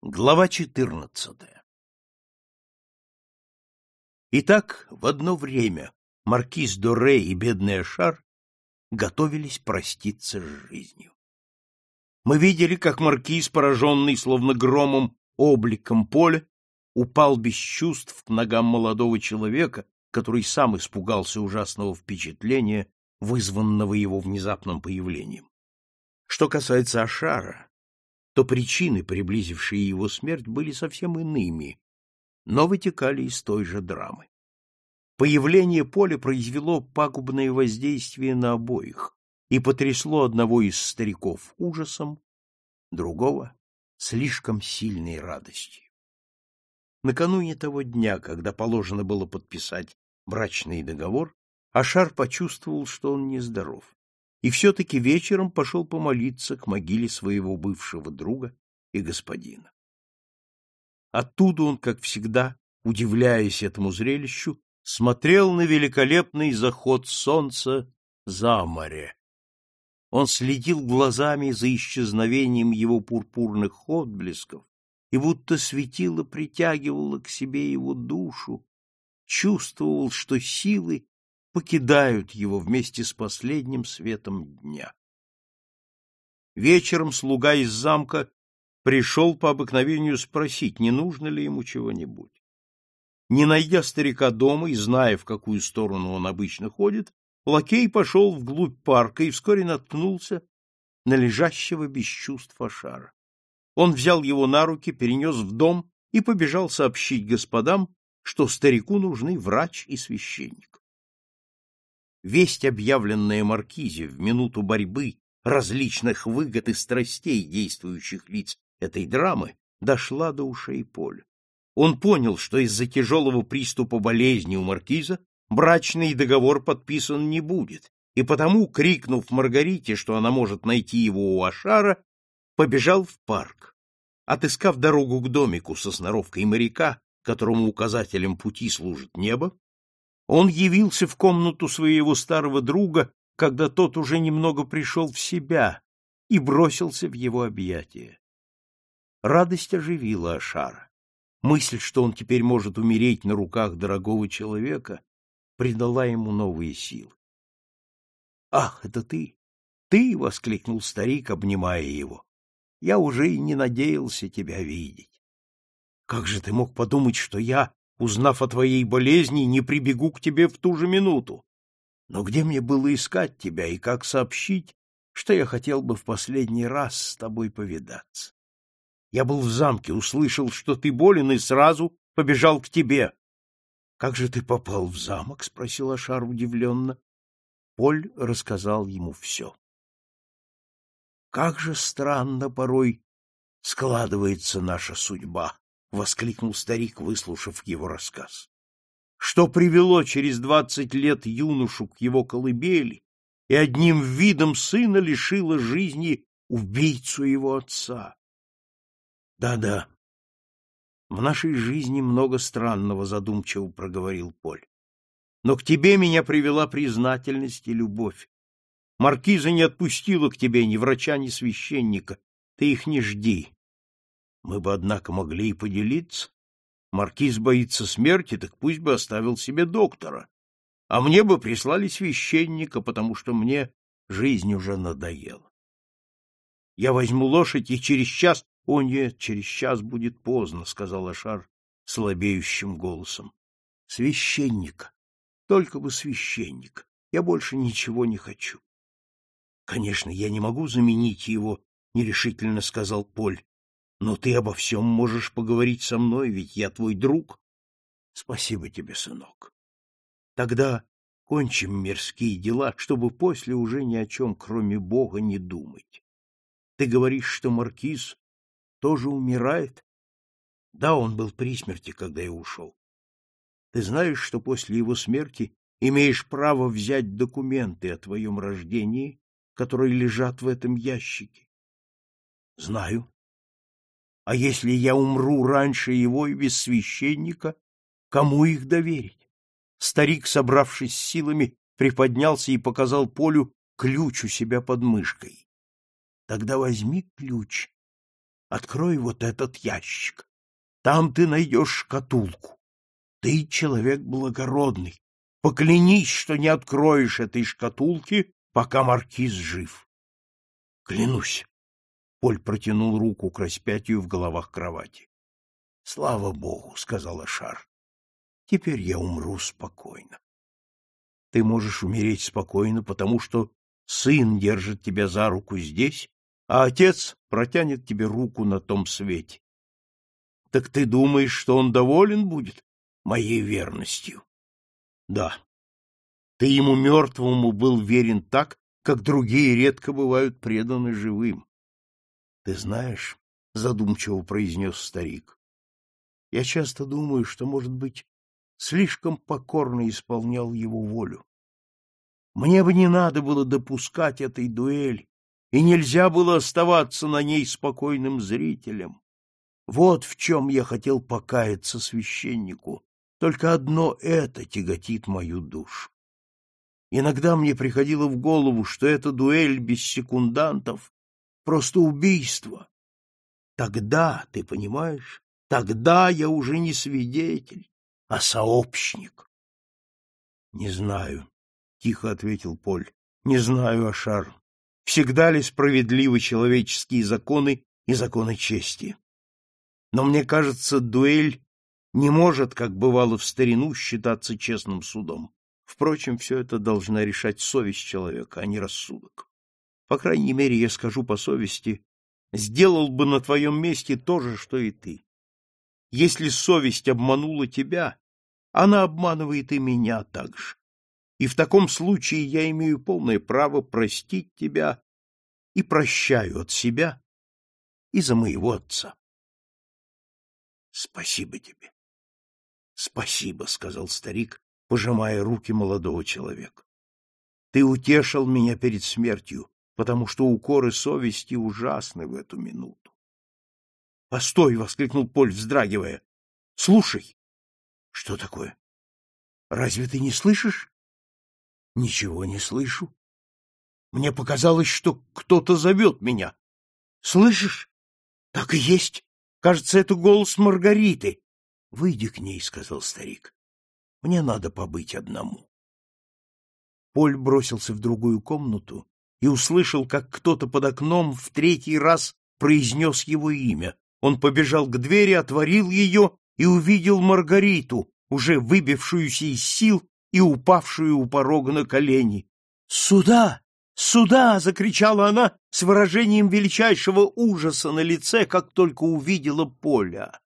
Глава четырнадцатая Итак, в одно время маркиз Доре и бедный Ашар готовились проститься с жизнью. Мы видели, как маркиз, пораженный словно громом обликом поля, упал без чувств к ногам молодого человека, который сам испугался ужасного впечатления, вызванного его внезапным появлением. Что касается Ашара, то причины, приблизившие его смерть, были совсем иными, но вытекали из той же драмы. Появление Поля произвело пагубное воздействие на обоих и потрясло одного из стариков ужасом, другого — слишком сильной радостью. Накануне того дня, когда положено было подписать брачный договор, Ашар почувствовал, что он нездоров и все-таки вечером пошел помолиться к могиле своего бывшего друга и господина. Оттуда он, как всегда, удивляясь этому зрелищу, смотрел на великолепный заход солнца за море. Он следил глазами за исчезновением его пурпурных отблесков, и будто светило притягивало к себе его душу, чувствовал, что силы покидают его вместе с последним светом дня. Вечером слуга из замка пришел по обыкновению спросить, не нужно ли ему чего-нибудь. Не найдя старика дома и зная, в какую сторону он обычно ходит, лакей пошел вглубь парка и вскоре наткнулся на лежащего без чувств Ашара. Он взял его на руки, перенес в дом и побежал сообщить господам, что старику нужны врач и священник. Весть, объявленная Маркизе в минуту борьбы различных выгод и страстей действующих лиц этой драмы, дошла до ушей Поля. Он понял, что из-за тяжелого приступа болезни у Маркиза брачный договор подписан не будет, и потому, крикнув Маргарите, что она может найти его у Ашара, побежал в парк. Отыскав дорогу к домику со сноровкой моряка, которому указателем пути служит небо, он явился в комнату своего старого друга, когда тот уже немного пришел в себя и бросился в его объятия. Радость оживила Ашара. Мысль, что он теперь может умереть на руках дорогого человека, придала ему новые силы. — Ах, это ты! Ты! — воскликнул старик, обнимая его. — Я уже и не надеялся тебя видеть. Как же ты мог подумать, что я узнав о твоей болезни, не прибегу к тебе в ту же минуту. Но где мне было искать тебя и как сообщить, что я хотел бы в последний раз с тобой повидаться? Я был в замке, услышал, что ты болен, и сразу побежал к тебе. — Как же ты попал в замок? — спросил Ашар удивленно. Поль рассказал ему все. Как же странно порой складывается наша судьба, — воскликнул старик, выслушав его рассказ. Что привело через двадцать лет юношу к его колыбели и одним видом сына лишило жизни убийцу его отца? Да-да, в нашей жизни много странного, задумчиво проговорил Поль. Но к тебе меня привела признательность и любовь. Маркиза не отпустила к тебе ни врача, ни священника. Ты их не жди. Мы бы, однако, могли и поделиться. Маркиз боится смерти, так пусть бы оставил себе доктора. А мне бы прислали священника, потому что мне жизнь уже надоела. Я возьму лошадь и через час... — О, нет, через час будет поздно, — сказал Ашар слабеющим голосом. — Священника. Только бы священник. Я больше ничего не хочу. — Конечно, я не могу заменить его, — нерешительно сказал Поль. Но ты обо всем можешь поговорить со мной, ведь я твой друг. Спасибо тебе, сынок. Тогда кончим мирские дела, чтобы после уже ни о чем, кроме Бога, не думать. Ты говоришь, что маркиз тоже умирает? Да, он был при смерти, когда я ушел. Ты знаешь, что после его смерти имеешь право взять документы о твоем рождении, которые лежат в этом ящике? Знаю. А если я умру раньше его и без священника, кому их доверить? Старик, собравшись с силами, приподнялся и показал Полю ключ у себя под мышкой. Тогда возьми ключ Открой вот этот ящик. Там ты найдешь шкатулку. Ты человек благородный. Поклянись, что не откроешь этой шкатулки, пока маркиз жив. Клянусь. Поль протянул руку к распятию в головах кровати. Слава богу, сказала Шар. Теперь я умру спокойно. Ты можешь умереть спокойно, потому что сын держит тебя за руку здесь, а отец протянет тебе руку на том свете. Так ты думаешь, что он доволен будет моей верностью? Да. Ты ему мертвому был верен так, как другие редко бывают преданы живым. Ты знаешь, — задумчиво произнес старик, — я часто думаю, что, может быть, слишком покорно исполнял его волю. Мне бы не надо было допускать этой дуэли, и нельзя было оставаться на ней спокойным зрителем. Вот в чем я хотел покаяться священнику. Только одно это тяготит мою душу. Иногда мне приходило в голову, что эта дуэль без секундантов — просто убийство. Тогда, ты понимаешь, тогда я уже не свидетель, а сообщник. — Не знаю, — тихо ответил Поль. — Не знаю, Ашар. Всегда ли справедливы человеческие законы и законы чести? Но мне кажется, дуэль не может, как бывало в старину, считаться честным судом. Впрочем, все это должна решать совесть человека, а не рассудок. По крайней мере, я скажу по совести, сделал бы на твоем месте то же, что и ты. Если совесть обманула тебя, она обманывает и меня также. И в таком случае я имею полное право простить тебя и прощаю от себя и за моего отца. Спасибо тебе. Спасибо, сказал старик, пожимая руки молодого человека. Ты утешил меня перед смертью, потому что укоры совести ужасны в эту минуту. Постой, воскликнул Поль, вздрагивая. Слушай. Что такое? Разве ты не слышишь? Ничего не слышу. Мне показалось, что кто-то зовет меня. Слышишь? Так и есть. Кажется, это голос Маргариты. Выйди к ней, сказал старик. Мне надо побыть одному. Поль бросился в другую комнату и услышал, как кто-то под окном в третий раз произнес его имя. Он побежал к двери, отворил ее и увидел Маргариту, уже выбившуюся из сил и упавшую у порога на колени. «Сюда! Сюда!» — закричала она с выражением величайшего ужаса на лице, как только увидела Поля.